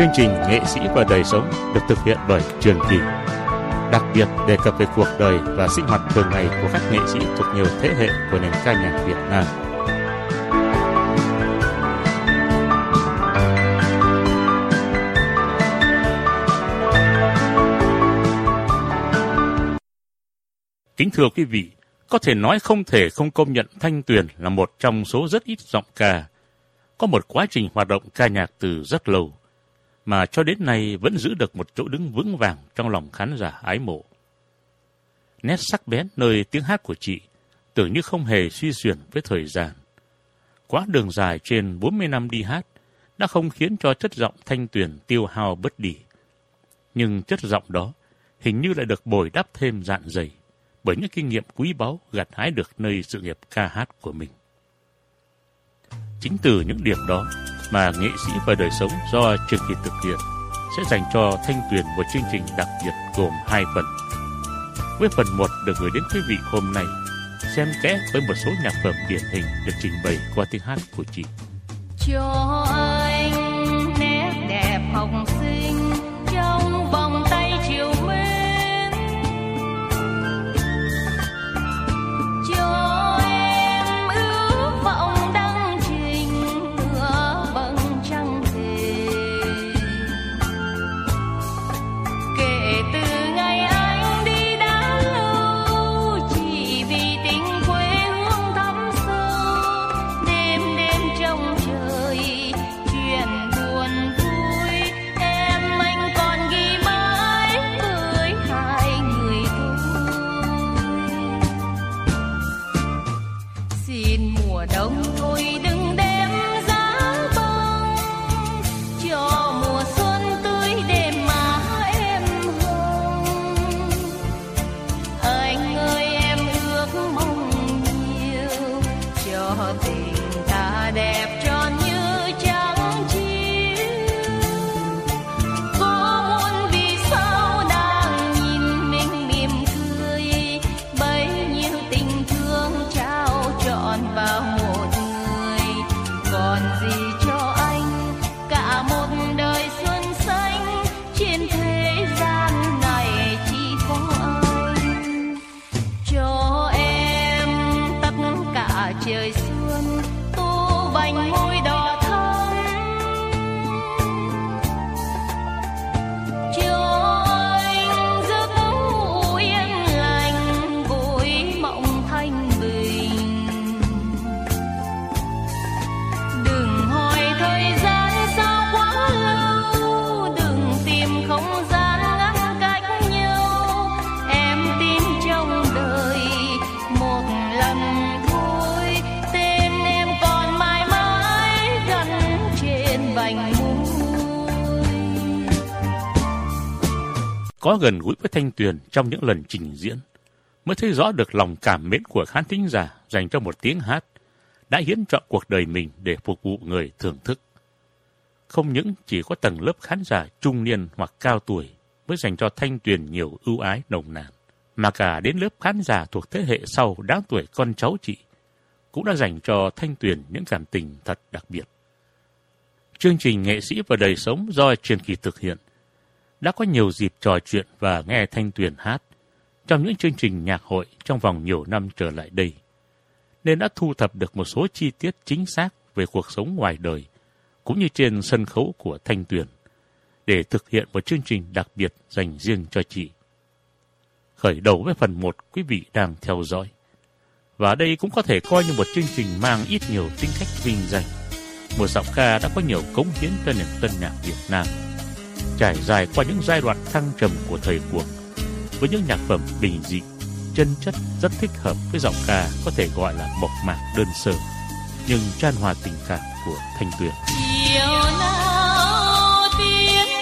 Chương trình Nghệ sĩ và đời sống được thực hiện bởi Trường Kỳ. Đặc biệt đề cập về cuộc đời và sinh hoạt thường ngày của các nghệ sĩ thuộc nhiều thế hệ của nền ca nhạc Việt Nam. Kính thưa quý vị, có thể nói không thể không công nhận Thanh Tuyền là một trong số rất ít giọng ca có một quá trình hoạt động ca nhạc từ rất lâu, mà cho đến nay vẫn giữ được một chỗ đứng vững vàng trong lòng khán giả ái mộ. Nét sắc bén nơi tiếng hát của chị tưởng như không hề suy xuyển với thời gian. Quá đường dài trên 40 năm đi hát đã không khiến cho chất giọng thanh tuyền tiêu hao bất đi. Nhưng chất giọng đó hình như lại được bồi đắp thêm dạn dày bởi những kinh nghiệm quý báu gặt hái được nơi sự nghiệp ca hát của mình. Chính từ những điểm đó mà nghệ sĩ và đời sống do Trường Kỳ thực hiện sẽ dành cho Thanh Tuyền một chương trình đặc biệt gồm hai phần. Với phần 1 được gửi đến quý vị hôm nay, xem kẽ với một số nhạc phẩm điển hình được trình bày qua tiếng hát của chị. Cho anh trời xuân tô vành môi đỏ. Có gần gũi với Thanh Tuyền trong những lần trình diễn, mới thấy rõ được lòng cảm mến của khán thính giả dành cho một tiếng hát đã hiến trọn cuộc đời mình để phục vụ người thưởng thức. Không những chỉ có tầng lớp khán giả trung niên hoặc cao tuổi mới dành cho Thanh Tuyền nhiều ưu ái nồng nàn, mà cả đến lớp khán giả thuộc thế hệ sau đáng tuổi con cháu chị cũng đã dành cho Thanh Tuyền những cảm tình thật đặc biệt. Chương trình Nghệ sĩ và đời sống do Truyền Kỳ thực hiện đã có nhiều dịp trò chuyện và nghe Thanh Tuyền hát trong những chương trình nhạc hội trong vòng nhiều năm trở lại đây, nên đã thu thập được một số chi tiết chính xác về cuộc sống ngoài đời, cũng như trên sân khấu của Thanh Tuyền, để thực hiện một chương trình đặc biệt dành riêng cho chị. Khởi đầu với phần 1 quý vị đang theo dõi. Và đây cũng có thể coi như một chương trình mang ít nhiều tính cách vinh danh. Một giọng ca đã có nhiều cống hiến cho nền tân nhạc Việt Nam trải dài qua những giai đoạn thăng trầm của thời cuộc với những nhạc phẩm bình dị, chân chất rất thích hợp với giọng ca có thể gọi là mộc mạc đơn sơ nhưng tràn hòa tình cảm của Thanh Tuyền. chiều nào tiếng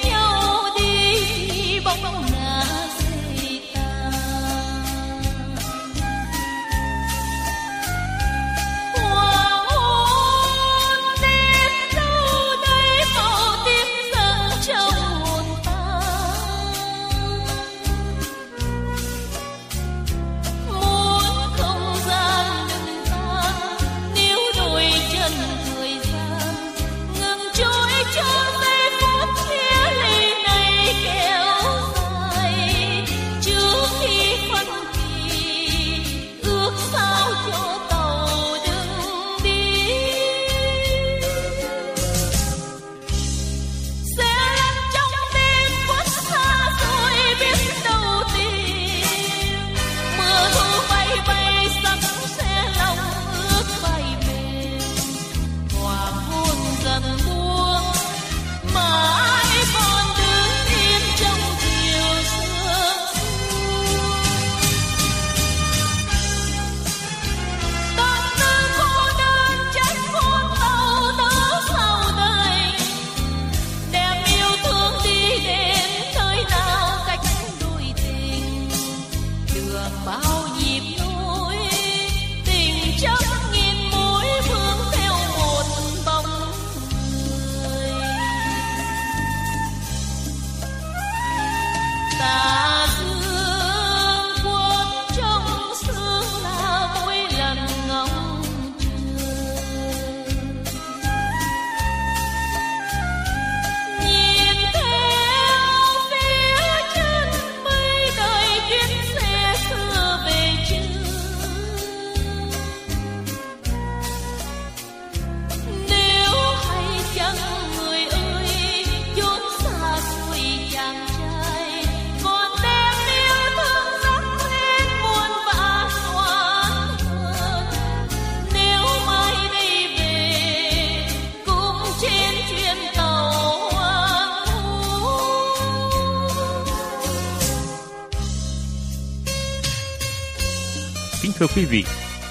Thưa quý vị,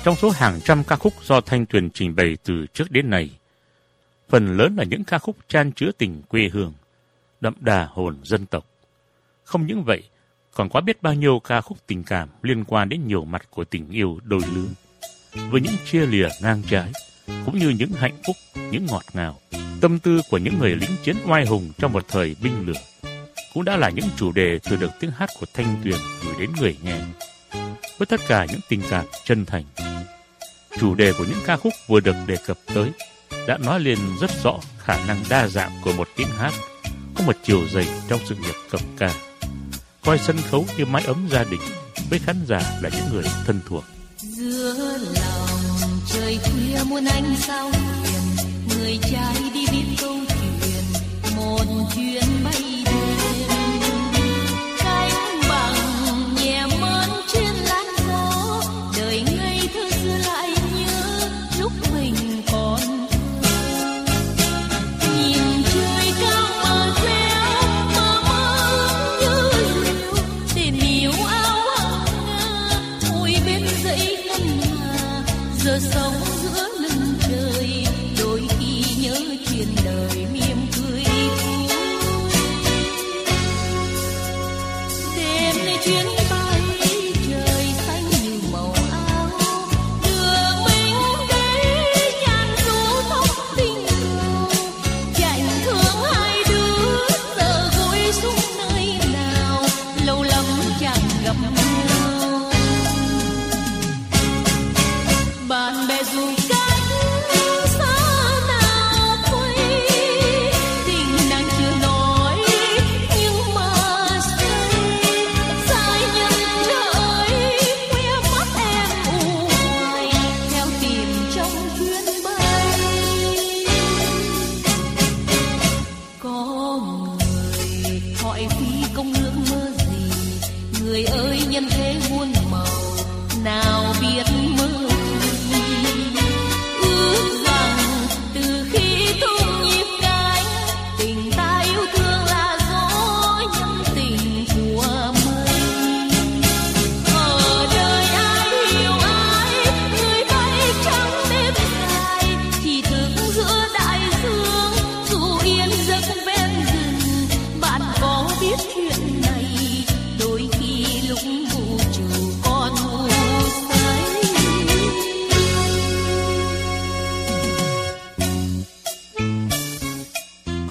trong số hàng trăm ca khúc do Thanh Tuyền trình bày từ trước đến nay, phần lớn là những ca khúc chan chứa tình quê hương, đậm đà hồn dân tộc. Không những vậy, còn quá biết bao nhiêu ca khúc tình cảm liên quan đến nhiều mặt của tình yêu đôi lứa, với những chia lìa ngang trái, cũng như những hạnh phúc, những ngọt ngào, tâm tư của những người lính chiến oai hùng trong một thời binh lửa, cũng đã là những chủ đề từ được tiếng hát của Thanh Tuyền gửi đến người nghe. Với tất cả những tình cảm chân thành, chủ đề của những ca khúc vừa được đề cập tới đã nói lên rất rõ khả năng đa dạng của một tiếng hát có một chiều dày trong sự nghiệp cầm ca. Coi sân khấu như mái ấm gia đình với khán giả là những người thân thuộc. giữa lòng trời khuya muôn anh sao người trai đi biết câu chuyện một chuyến bay đêm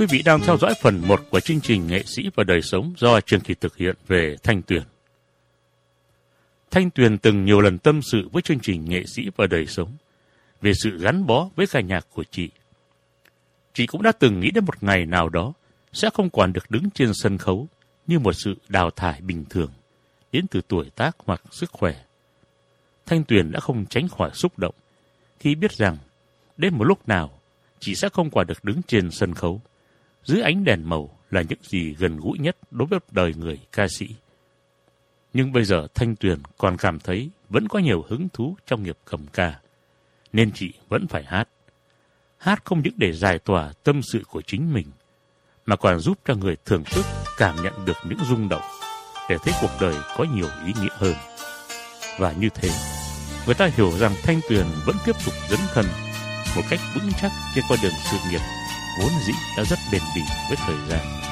Quý vị đang theo dõi phần 1 của chương trình Nghệ sĩ và đời sống do Trường Kỳ thực hiện về Thanh Tuyền. Thanh Tuyền từng nhiều lần tâm sự với chương trình Nghệ sĩ và đời sống về sự gắn bó với ca nhạc của chị. Chị cũng đã từng nghĩ đến một ngày nào đó sẽ không còn được đứng trên sân khấu như một sự đào thải bình thường đến từ tuổi tác hoặc sức khỏe. Thanh Tuyền đã không tránh khỏi xúc động khi biết rằng đến một lúc nào chị sẽ không còn được đứng trên sân khấu dưới ánh đèn màu là những gì gần gũi nhất đối với đời người ca sĩ. Nhưng bây giờ Thanh Tuyền còn cảm thấy vẫn có nhiều hứng thú trong nghiệp cầm ca, nên chị vẫn phải hát. Hát không những để giải tỏa tâm sự của chính mình, mà còn giúp cho người thưởng thức cảm nhận được những rung động, để thấy cuộc đời có nhiều ý nghĩa hơn. Và như thế, người ta hiểu rằng Thanh Tuyền vẫn tiếp tục dấn thân một cách vững chắc trên con đường sự nghiệp vốn dĩ đã rất bền bỉ với thời gian.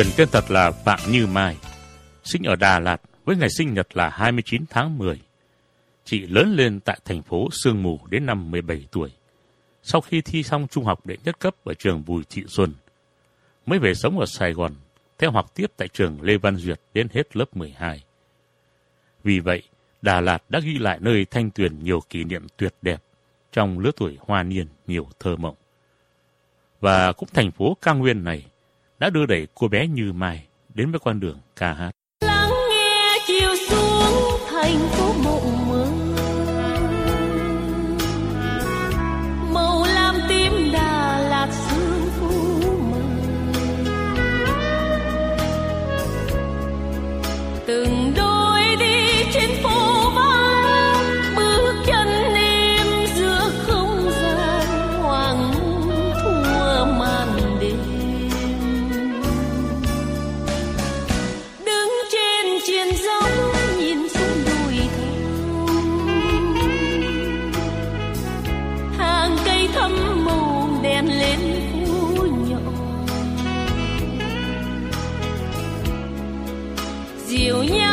Tuyền tên thật là Phạm Như Mai, sinh ở Đà Lạt với ngày sinh nhật là 29 tháng 10. Chị lớn lên tại thành phố Sương Mù đến năm 17 tuổi. Sau khi thi xong trung học đệ nhất cấp ở trường Bùi Thị Xuân, mới về sống ở Sài Gòn, theo học tiếp tại trường Lê Văn Duyệt đến hết lớp 12. Vì vậy, Đà Lạt đã ghi lại nơi Thanh Tuyền nhiều kỷ niệm tuyệt đẹp trong lứa tuổi hoa niên nhiều thơ mộng. Và cũng thành phố cao nguyên này đã đưa đẩy cô bé Như Mai đến với con đường ca hát. Lắng nghe chiều xuống thành phố 就要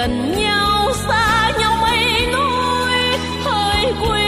gần nhau xa nhau mấy nỗi hơi cuối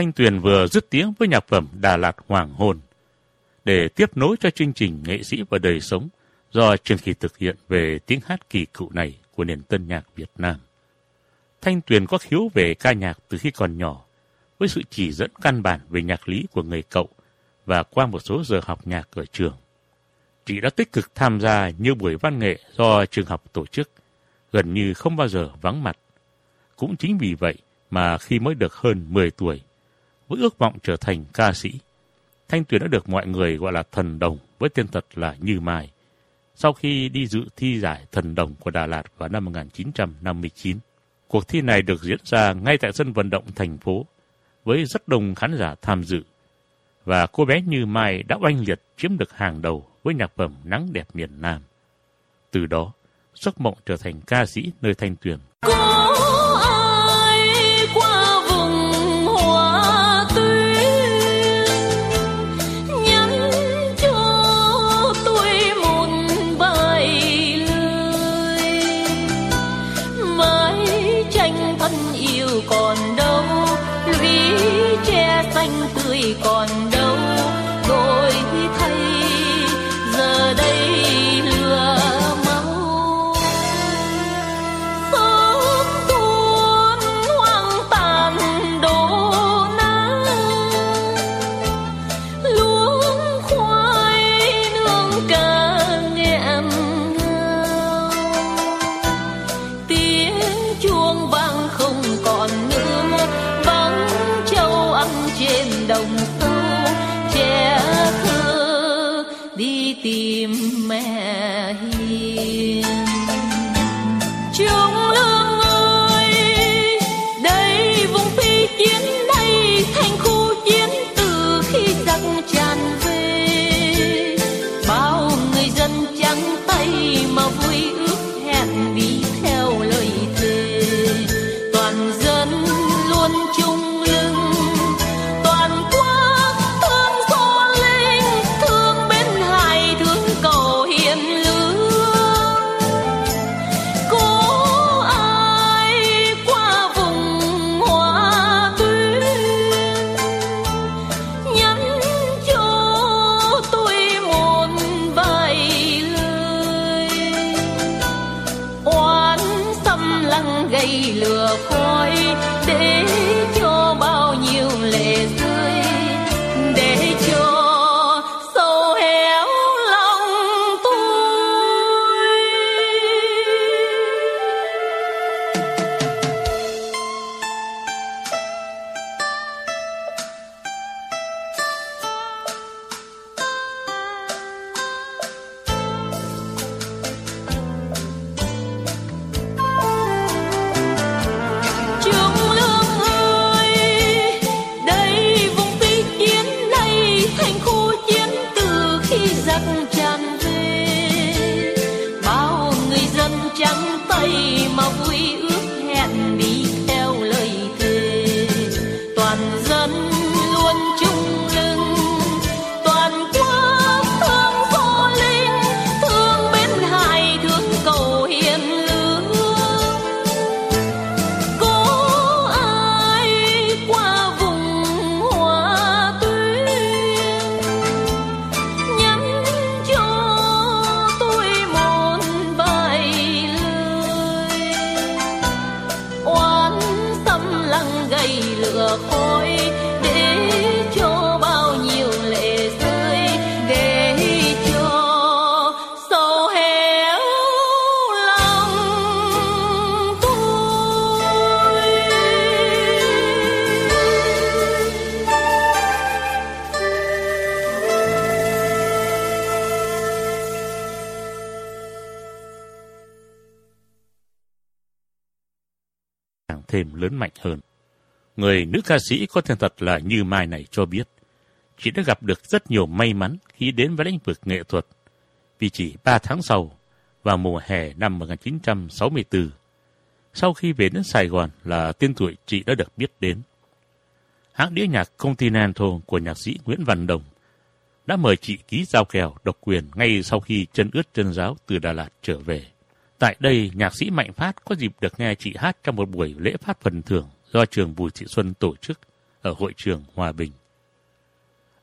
Thanh Tuyền vừa dứt tiếng với nhạc phẩm Đà Lạt Hoàng Hôn để tiếp nối cho chương trình nghệ sĩ và đời sống do trường Kỳ thực hiện về tiếng hát kỳ cựu này của nền tân nhạc Việt Nam. Thanh Tuyền có khiếu về ca nhạc từ khi còn nhỏ, với sự chỉ dẫn căn bản về nhạc lý của người cậu và qua một số giờ học nhạc ở trường. Chị đã tích cực tham gia nhiều buổi văn nghệ do trường học tổ chức, gần như không bao giờ vắng mặt. Cũng chính vì vậy mà khi mới được hơn 10 tuổi, với ước vọng trở thành ca sĩ, Thanh Tuyền đã được mọi người gọi là thần đồng với tên thật là Như Mai. Sau khi đi dự thi giải thần đồng của Đà Lạt vào năm 1959, cuộc thi này được diễn ra ngay tại sân vận động thành phố với rất đông khán giả tham dự. Và cô bé Như Mai đã oanh liệt chiếm được hàng đầu với nhạc phẩm Nắng đẹp miền Nam. Từ đó, giấc mộng trở thành ca sĩ nơi Thanh Tuyền Cô! Trắng tay mà vui ước. Thêm lớn mạnh hơn. Người nữ ca sĩ có tên thật là Như Mai này cho biết, chị đã gặp được rất nhiều may mắn khi đến với lĩnh vực nghệ thuật, vì chỉ 3 tháng sau, vào mùa hè năm 1964, sau khi về đến Sài Gòn là tên tuổi chị đã được biết đến. Hãng đĩa nhạc Continental của nhạc sĩ Nguyễn Văn Đồng đã mời chị ký giao kèo độc quyền ngay sau khi chân ướt chân giáo từ Đà Lạt trở về. Tại đây, nhạc sĩ Mạnh Phát có dịp được nghe chị hát trong một buổi lễ phát phần thưởng do trường Bùi Thị Xuân tổ chức ở hội trường Hòa Bình.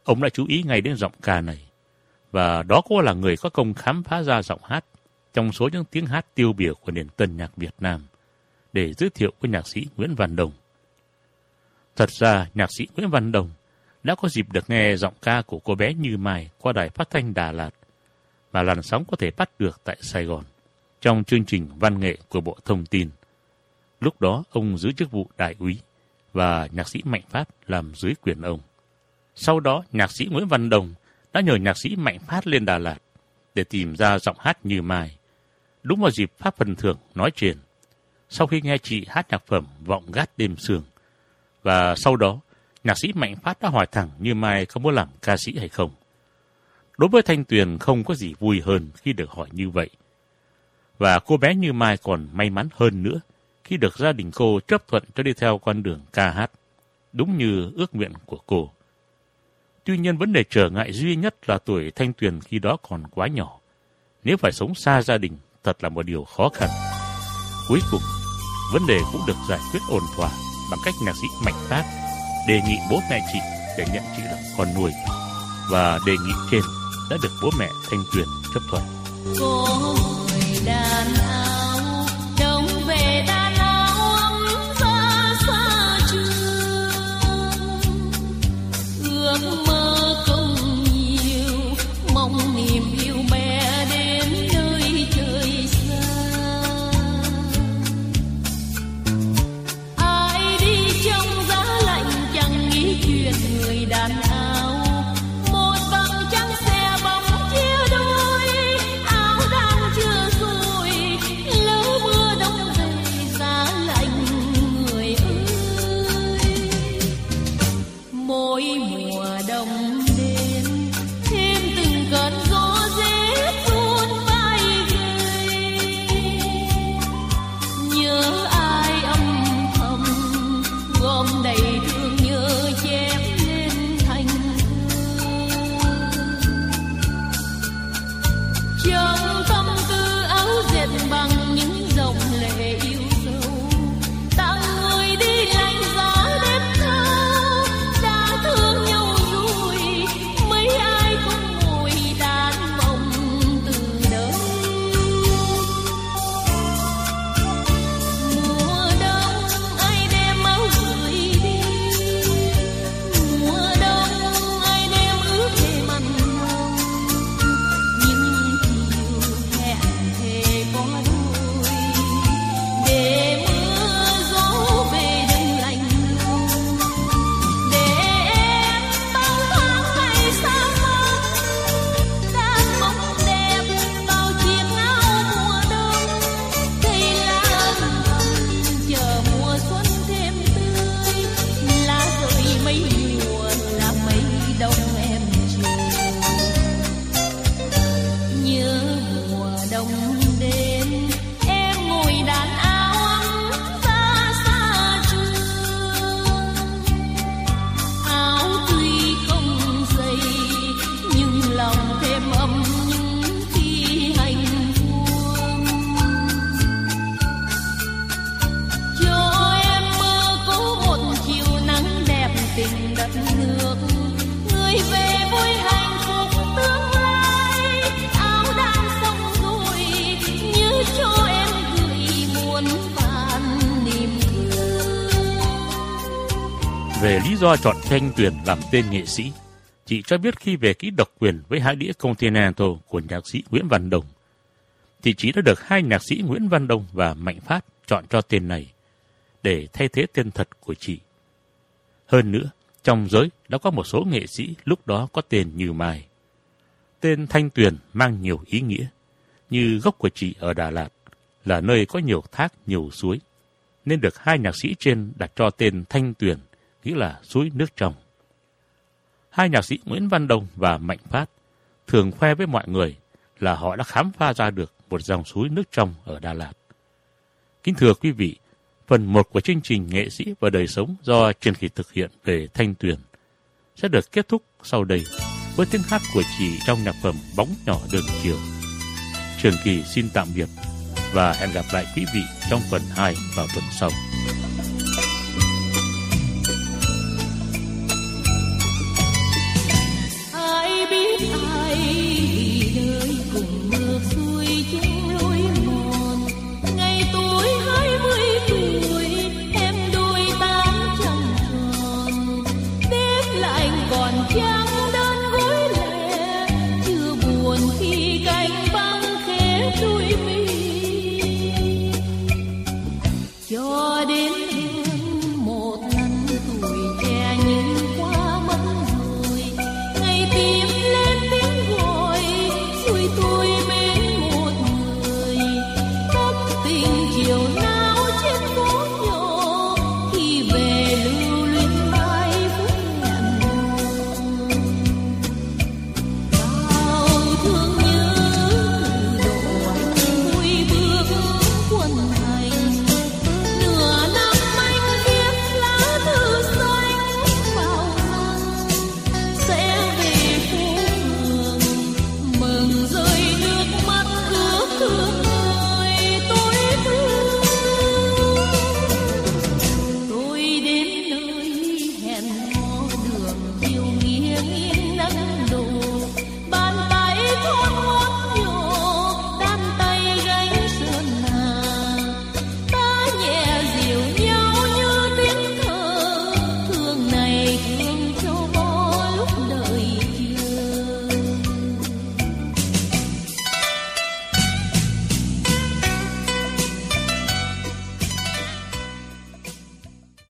Ông đã chú ý ngay đến giọng ca này, và đó cũng là người có công khám phá ra giọng hát trong số những tiếng hát tiêu biểu của nền tân nhạc Việt Nam để giới thiệu với nhạc sĩ Nguyễn Văn Đồng. Thật ra, nhạc sĩ Nguyễn Văn Đồng đã có dịp được nghe giọng ca của cô bé Như Mai qua đài phát thanh Đà Lạt mà làn sóng có thể bắt được tại Sài Gòn trong chương trình văn nghệ của Bộ Thông tin. Lúc đó ông giữ chức vụ đại úy và nhạc sĩ Mạnh Phát làm dưới quyền ông. Sau đó, nhạc sĩ Nguyễn Văn Đồng đã nhờ nhạc sĩ Mạnh Phát lên Đà Lạt để tìm ra giọng hát như Mai. Đúng vào dịp Pháp phần thưởng nói chuyện sau khi nghe chị hát nhạc phẩm Vọng Gát Đêm Sương. Và sau đó, nhạc sĩ Mạnh Phát đã hỏi thẳng như Mai có muốn làm ca sĩ hay không. Đối với Thanh Tuyền không có gì vui hơn khi được hỏi như vậy. Và cô bé Như Mai còn may mắn hơn nữa khi được gia đình cô chấp thuận cho đi theo con đường ca hát, đúng như ước nguyện của cô. Tuy nhiên vấn đề trở ngại duy nhất là tuổi Thanh Tuyền khi đó còn quá nhỏ. Nếu phải sống xa gia đình, thật là một điều khó khăn. Cuối cùng, vấn đề cũng được giải quyết ổn thỏa bằng cách nhạc sĩ Mạnh Phát đề nghị bố mẹ chị để nhận chị làm con nuôi. Và đề nghị trên đã được bố mẹ Thanh Tuyền chấp thuận. Cô Oh Về lý do chọn Thanh Tuyền làm tên nghệ sĩ, chị cho biết khi về ký độc quyền với hãng đĩa Continental của nhạc sĩ Nguyễn Văn Đồng, thì chị đã được hai nhạc sĩ Nguyễn Văn Đồng và Mạnh Phát chọn cho tên này để thay thế tên thật của chị. Hơn nữa, trong giới đã có một số nghệ sĩ lúc đó có tên như Mai. Tên Thanh Tuyền mang nhiều ý nghĩa, như gốc của chị ở Đà Lạt là nơi có nhiều thác, nhiều suối, nên được hai nhạc sĩ trên đặt cho tên Thanh Tuyền, nghĩa là suối nước trong. Hai nhạc sĩ Nguyễn Văn Đông và Mạnh Phát thường khoe với mọi người là họ đã khám phá ra được một dòng suối nước trong ở Đà Lạt. Kính thưa quý vị, phần 1 của chương trình Nghệ sĩ và đời sống do truyền kỳ thực hiện về Thanh Tuyền sẽ được kết thúc sau đây với tiếng hát của chị trong nhạc phẩm Bóng nhỏ đường chiều. Trường Kỳ xin tạm biệt và hẹn gặp lại quý vị trong phần 2 vào tuần sau.